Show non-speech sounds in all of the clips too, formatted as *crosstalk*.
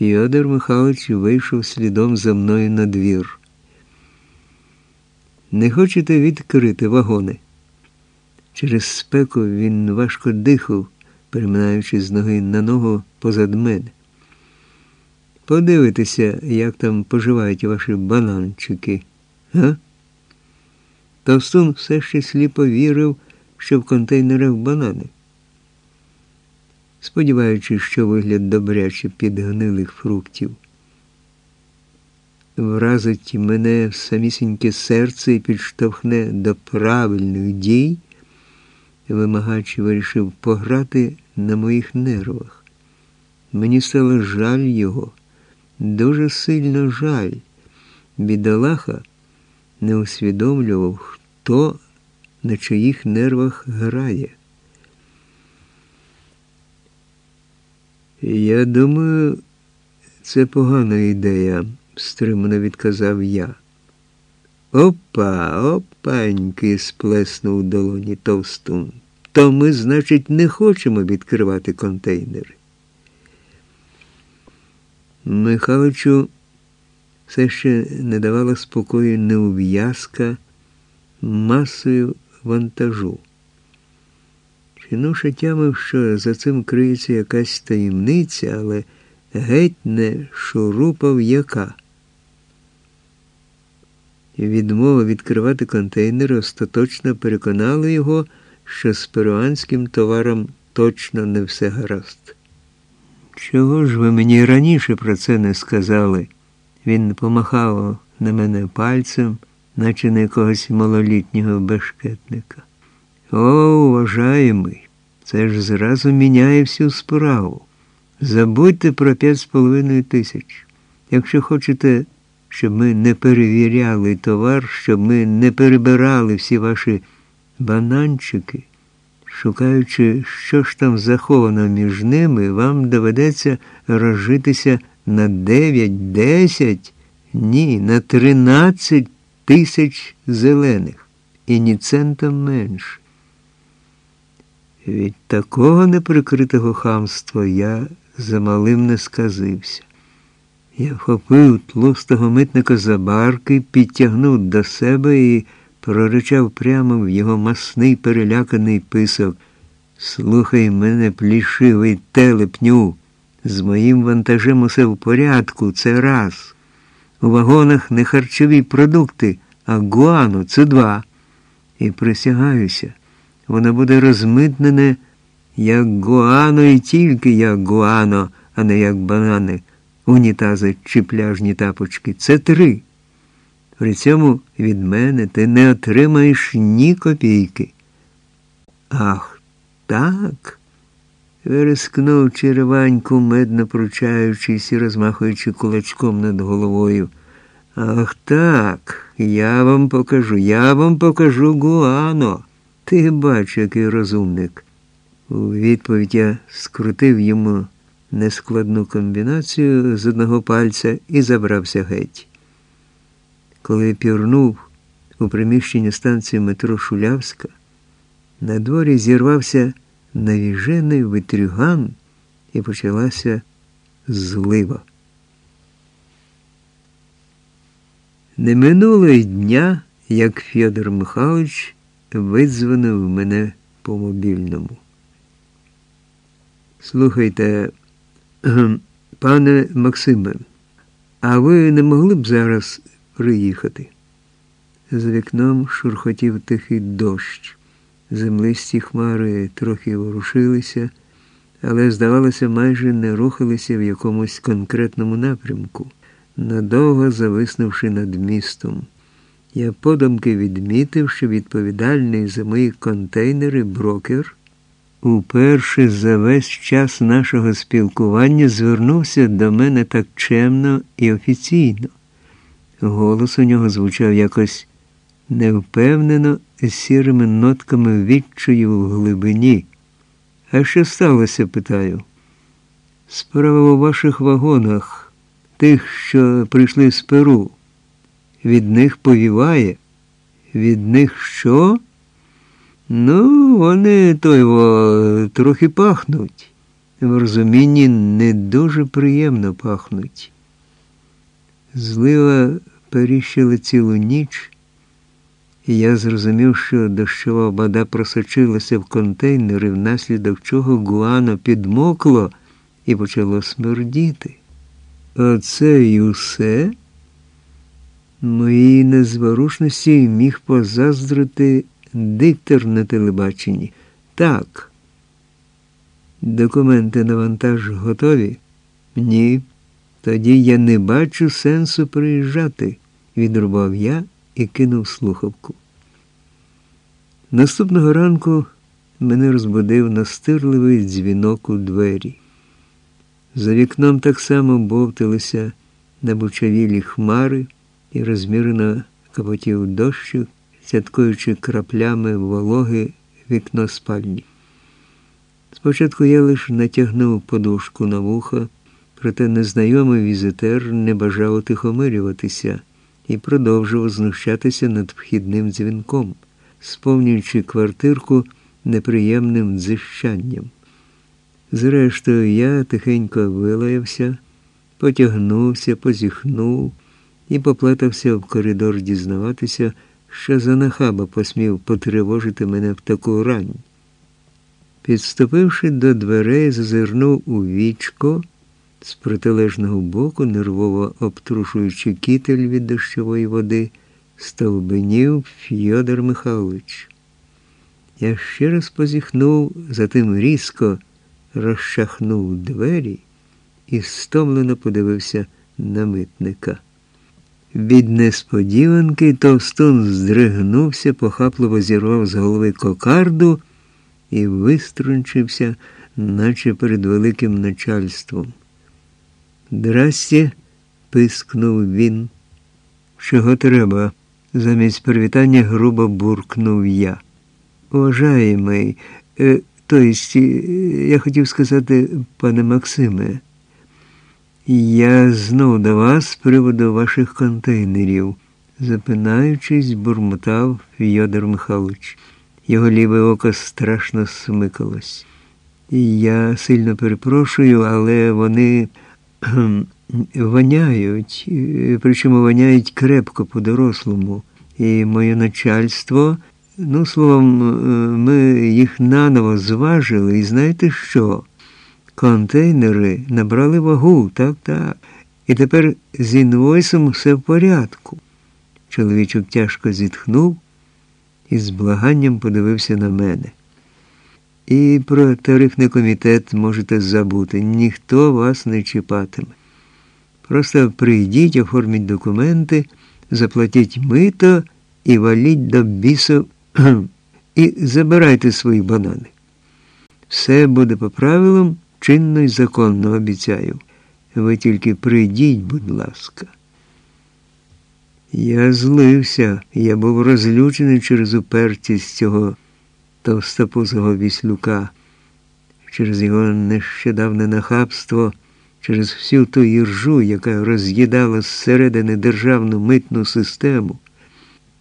Фьодор Михайлович вийшов слідом за мною на двір. Не хочете відкрити вагони? Через спеку він важко дихав, переминаючи з ноги на ногу позад мене. Подивитися, як там поживають ваші бананчики, га? Товстун все ще сліпо вірив, що в контейнерах банани. Сподіваючись, що вигляд добряче підгнилих фруктів. Вразить мене в самісіньке серце і підштовхне до правильних дій, вимагач вирішив пограти на моїх нервах. Мені стало жаль його, дуже сильно жаль. Бідолаха не усвідомлював, хто на чиїх нервах грає. Я думаю, це погана ідея, стримано відказав я. Опа, опаньки, сплеснув долоні товстун. То ми, значить, не хочемо відкривати контейнери. Михайловичу все ще не давала спокою неув'язка масою вантажу. Чинуша тямив, що за цим криється якась таємниця, але геть не шурупав яка. Відмова відкривати контейнери остаточно переконала його, що з перуанським товаром точно не все гаразд. Чого ж ви мені раніше про це не сказали? Він помахав на мене пальцем, наче на якогось малолітнього бешкетника. О, уважаємий, це ж зразу міняє всю справу. Забудьте про п'ять з половиною тисяч. Якщо хочете, щоб ми не перевіряли товар, щоб ми не перебирали всі ваші бананчики, шукаючи, що ж там заховано між ними, вам доведеться розжитися на 9, 10, ні, на 13 тисяч зелених і ні цента менше. Від такого неприкритого хамства я замалим не сказився. Я вхопив тлустого митника за барки, підтягнув до себе і проричав прямо в його масний переляканий писок. Слухай мене, плішивий телепню. З моїм вантажем усе в порядку, це раз. У вагонах не харчові продукти, а гуану це два. І присягаюся, воно буде розмитнене як гуано і тільки як гуано, а не як банани, унітази чи пляжні тапочки. Це три. При цьому від мене ти не отримаєш ні копійки. Ах, так. Верескнув череваньку, медно пручаючись і розмахуючи кулачком над головою. Ах так, я вам покажу, я вам покажу Гуано. Ти бач, який розумник. У відповідь я скрутив йому нескладну комбінацію з одного пальця і забрався геть. Коли пірнув у приміщення станції метро Шулявська, на дворі зірвався навіжений витрюган і почалася злива. Не минуло й дня, як Федор Михайлович видзвонив мене по мобільному. Слухайте, пане Максиме, а ви не могли б зараз приїхати? За вікном шурхотів тихий дощ. Землисті хмари трохи ворушилися, але, здавалося, майже не рухалися в якомусь конкретному напрямку, надовго зависнувши над містом. Я подумки відмітив, що відповідальний за мої контейнери брокер уперше за весь час нашого спілкування звернувся до мене так чемно і офіційно. Голос у нього звучав якось невпевнено з сірими нотками відчую в глибині. А що сталося, питаю? Справа у ваших вагонах, тих, що прийшли з Перу. Від них повіває. Від них що? Ну, вони той во, трохи пахнуть. в розумінні не дуже приємно пахнуть. Злива періщила цілу ніч, і я зрозумів, що дощова вода просочилася в контейнери, внаслідок чого гуано підмокло і почало смердіти. Оце й усе. Моїй незворушності міг позаздрити диктор на телебаченні. Так. Документи на вантаж готові? Ні. Тоді я не бачу сенсу приїжджати, відрубав я і кинув слухавку. Наступного ранку мене розбудив настирливий дзвінок у двері. За вікном так само бовталися набучавілі хмари і розмірено капотів дощу, сяткуючи краплями вологи вікно спальні. Спочатку я лише натягнув подушку на вухо, проте незнайомий візитер не бажав утихомирюватися і продовжував знущатися над вхідним дзвінком, сповнюючи квартирку неприємним дзищанням. Зрештою, я тихенько вилаявся, потягнувся, позіхнув і поплетався в коридор дізнаватися, що за нахаба посмів потривожити мене в таку рань. Підступивши до дверей, зазирнув у вічко з протилежного боку, нервово обтрушуючи кітель від дощової води, стовбенів Фьодор Михайлович. Я ще раз позіхнув, затим різко розчахнув двері і стомлено подивився на митника. Від несподіванки товстун здригнувся, похапливо зірвав з голови кокарду і виструнчився, наче перед великим начальством. Здрасте, пискнув він. Чого треба? Замість привітання грубо буркнув я. Уважаємий, е, то есть, я хотів сказати, пане Максиме, я знов до вас з приводу ваших контейнерів, запинаючись, бурмотав Йодор Михайлович. Його ліве око страшно смикалось. Я сильно перепрошую, але вони воняють, причому воняють крепко по-дорослому. І моє начальство, ну, словом, ми їх наново зважили, і знаєте що? Контейнери набрали вагу, так, так. І тепер з інвойсом все в порядку. Чоловічок тяжко зітхнув і з благанням подивився на мене. І про тарифний комітет можете забути, ніхто вас не чіпатиме. Просто прийдіть, оформіть документи, заплатіть мито і валіть до бісу *clears throat* і забирайте свої банани. Все буде по правилам, чинно й законно обіцяю. Ви тільки прийдіть, будь ласка. Я злився, я був розлючений через упертість цього товстопузого віслюка, через його нещодавне нахабство, через всю ту іржу, яка роз'їдала зсередини державну митну систему,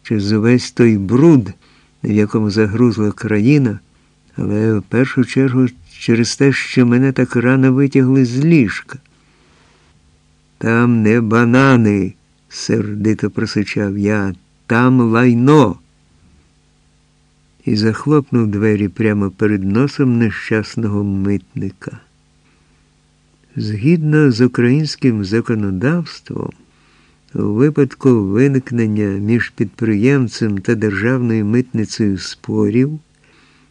через увесь той бруд, в якому загрузла країна, але в першу чергу через те, що мене так рано витягли з ліжка. Там не банани сердито просичав я, там лайно. І захлопнув двері прямо перед носом нещасного митника. Згідно з українським законодавством, у випадку виникнення між підприємцем та державною митницею спорів.